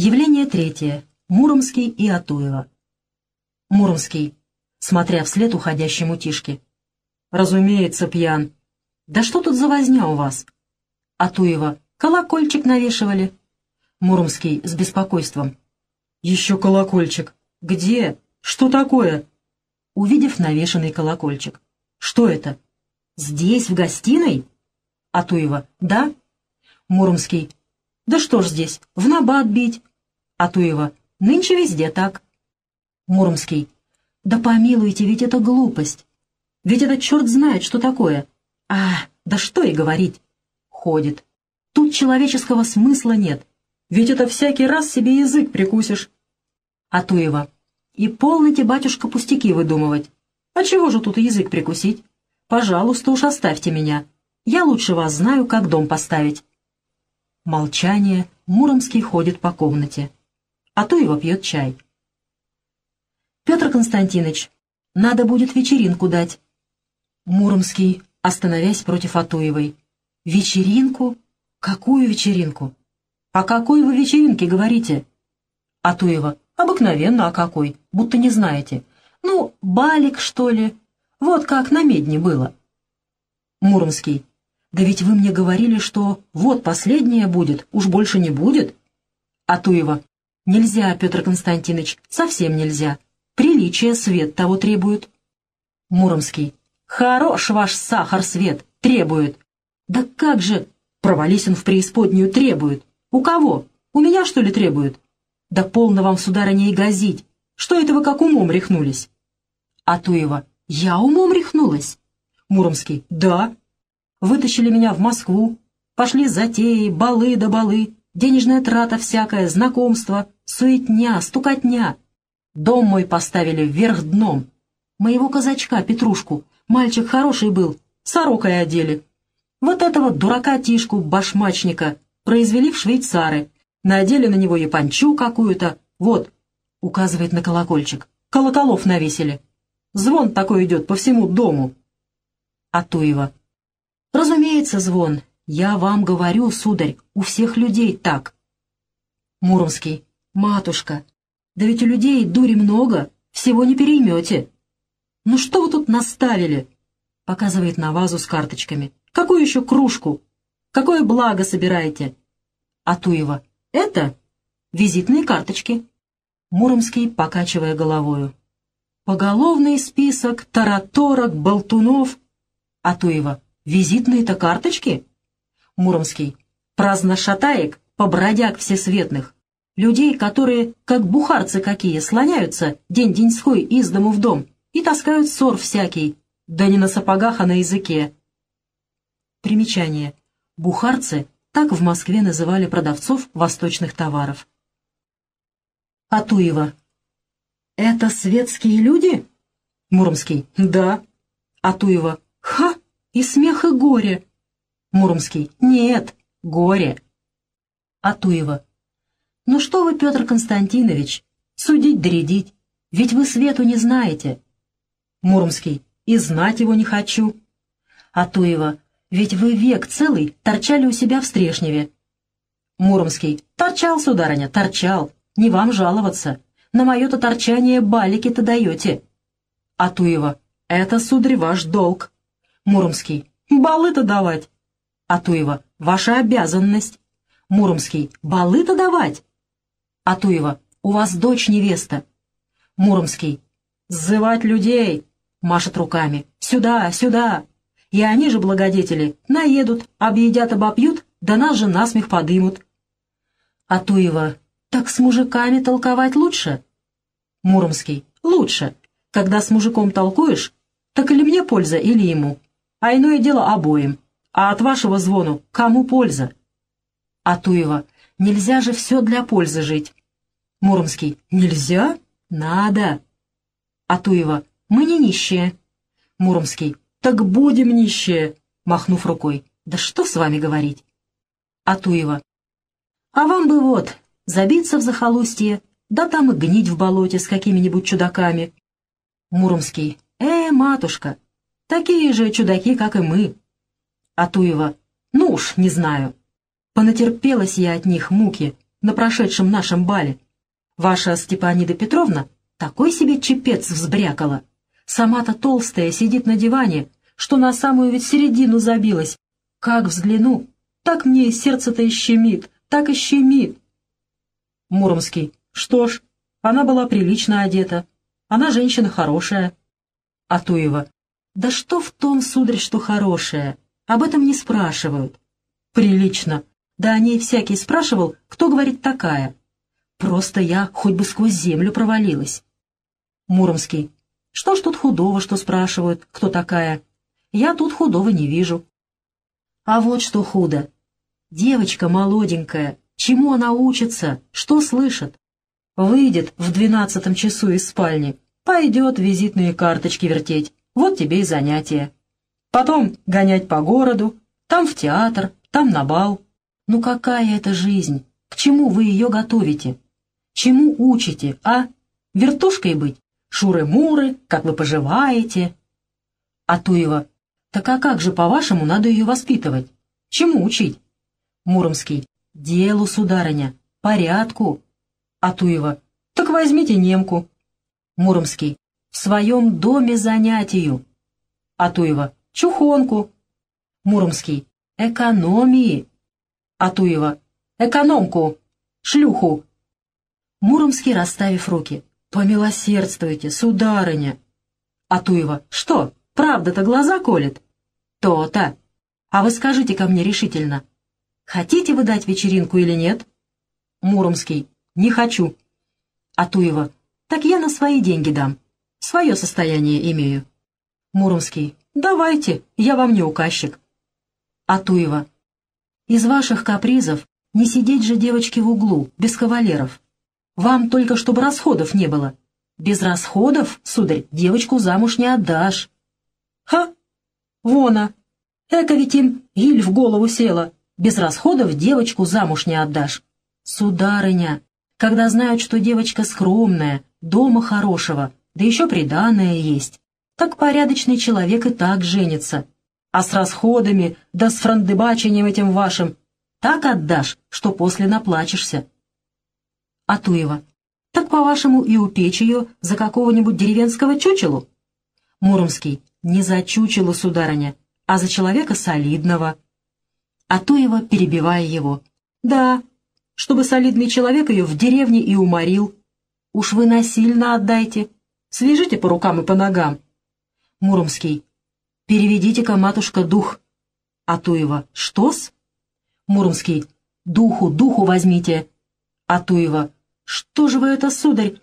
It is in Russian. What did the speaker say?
Явление третье. Муромский и Атуева. Муромский, смотря вслед уходящему Тишке. «Разумеется, пьян. Да что тут за возня у вас?» Атуева. «Колокольчик навешивали». Муромский с беспокойством. «Еще колокольчик. Где? Что такое?» Увидев навешанный колокольчик. «Что это? Здесь, в гостиной?» Атуева. «Да». Муромский. «Да что ж здесь, в набат бить?» Атуева. «Нынче везде так». Муромский. «Да помилуйте, ведь это глупость. Ведь этот черт знает, что такое. А, да что и говорить. Ходит. Тут человеческого смысла нет. Ведь это всякий раз себе язык прикусишь. Атуева. И полните, батюшка, пустяки выдумывать. А чего же тут язык прикусить? Пожалуйста, уж оставьте меня. Я лучше вас знаю, как дом поставить. Молчание. Муромский ходит по комнате. Атуева пьет чай. Петр Константинович, надо будет вечеринку дать. Муромский, остановясь против Атуевой. «Вечеринку? Какую вечеринку? О какой вы вечеринке говорите?» Атуева. «Обыкновенно, а какой? Будто не знаете. Ну, балик, что ли? Вот как на медне было». Муромский. «Да ведь вы мне говорили, что вот последнее будет, уж больше не будет». Атуева. «Нельзя, Петр Константинович, совсем нельзя. Приличие свет того требует». Муромский. Хорош ваш сахар, Свет, требует. Да как же, провались он в преисподнюю, требует. У кого? У меня, что ли, требует? Да полно вам, сударыня, и газить. Что это вы как умом рехнулись? Атуева. Я умом рехнулась. Муромский. Да. Вытащили меня в Москву. Пошли затеи, балы да балы, денежная трата всякая, знакомство, суетня, стукотня. Дом мой поставили вверх дном. Моего казачка Петрушку Мальчик хороший был, сорокой одели. Вот этого дурака-тишку, башмачника, произвели в швейцары, надели на него япончу какую-то, вот, указывает на колокольчик, колоколов навесили. Звон такой идет по всему дому. Атуева. Разумеется, звон. Я вам говорю, сударь, у всех людей так. Муромский. Матушка, да ведь у людей дури много, всего не переймете. «Ну что вы тут наставили?» — показывает на вазу с карточками. «Какую еще кружку? Какое благо собираете?» Атуева. «Это визитные карточки». Муромский, покачивая головою. «Поголовный список тараторок, болтунов». Атуева. «Визитные-то карточки?» Муромский. «Праздношатаек, побродяг всесветных, людей, которые, как бухарцы какие, слоняются день-деньской из дому в дом, и таскают ссор всякий, да не на сапогах, а на языке. Примечание. Бухарцы так в Москве называли продавцов восточных товаров. Атуева. «Это светские люди?» Муромский. «Да». Атуева. «Ха! И смех, и горе!» Муромский. «Нет, горе!» Атуева. «Ну что вы, Петр Константинович, судить-доредить, ведь вы свету не знаете. Муромский. И знать его не хочу. Атуева. Ведь вы век целый торчали у себя в Стрешневе. Муромский. Торчал, сударыня, торчал. Не вам жаловаться. На мое-то торчание балики-то даете. Атуева. Это, сударь, ваш долг. Муромский. Балы-то давать. Атуева. Ваша обязанность. Муромский. Балы-то давать. Атуева. У вас дочь невеста. Муромский. «Сзывать людей!» — машет руками. «Сюда, сюда!» И они же, благодетели, наедут, объедят, обопьют, да нас же насмех подымут. Атуева, так с мужиками толковать лучше? Муромский, лучше. Когда с мужиком толкуешь, так или мне польза, или ему. А иное дело обоим. А от вашего звону кому польза? Атуева, нельзя же все для пользы жить. Муромский, нельзя? Надо. Атуева, мы не нищие. Муромский. Так будем нищие, махнув рукой. Да что с вами говорить? Атуева. А вам бы вот, забиться в захолустье, да там и гнить в болоте с какими-нибудь чудаками. Муромский. Э, матушка, такие же чудаки, как и мы. Атуева. Ну уж, не знаю. Понатерпелась я от них муки. на прошедшем нашем бале. Ваша Степанида Петровна такой себе чепец взбрякала. Сама-то толстая сидит на диване, что на самую ведь середину забилась. Как взгляну, так мне сердце-то и щемит, так и щемит. Муромский. Что ж, она была прилично одета. Она женщина хорошая. Атуева. Да что в том, сударь, что хорошая? Об этом не спрашивают. Прилично. Да о ней всякий спрашивал, кто говорит такая. Просто я хоть бы сквозь землю провалилась. Муромский. Что ж тут худого, что спрашивают, кто такая? Я тут худого не вижу. А вот что худо. Девочка молоденькая, чему она учится, что слышит? Выйдет в двенадцатом часу из спальни, пойдет визитные карточки вертеть. Вот тебе и занятие. Потом гонять по городу, там в театр, там на бал. Ну какая это жизнь? К чему вы ее готовите? Чему учите, а? Вертушкой быть? Шуры-муры, как вы поживаете? Атуева. Так а как же, по-вашему, надо ее воспитывать? Чему учить? Муромский. Делу, сударыня, порядку. Атуева. Так возьмите немку. Муромский. В своем доме занятию. Атуева. Чухонку. Муромский. Экономии. Атуева. Экономку. Шлюху. Муромский, расставив руки. «Помилосердствуйте, сударыня!» Атуева. «Что, правда-то глаза колет?» «То-то! А вы скажите ко мне решительно, хотите вы дать вечеринку или нет?» Муромский. «Не хочу». Атуева. «Так я на свои деньги дам. Свое состояние имею». Муромский. «Давайте, я вам не указчик». Атуева. «Из ваших капризов не сидеть же девочке в углу, без кавалеров. Вам только чтобы расходов не было. Без расходов, сударь, девочку замуж не отдашь. Ха! Вона! Эка ведь им гиль в голову села. Без расходов девочку замуж не отдашь. Сударыня, когда знают, что девочка скромная, дома хорошего, да еще приданное есть, так порядочный человек и так женится. А с расходами, да с франдыбачением этим вашим, так отдашь, что после наплачешься. Атуева. «Так, по-вашему, и упечь ее за какого-нибудь деревенского чучелу?» Муромский. «Не за чучелу, сударыня, а за человека солидного». Атуева, перебивая его. «Да, чтобы солидный человек ее в деревне и уморил. Уж вы насильно отдайте. Свяжите по рукам и по ногам». Муромский. «Переведите-ка, матушка, дух». Атуева. «Что-с?» Муромский. «Духу, духу возьмите». Атуева. «Что же вы это, сударь,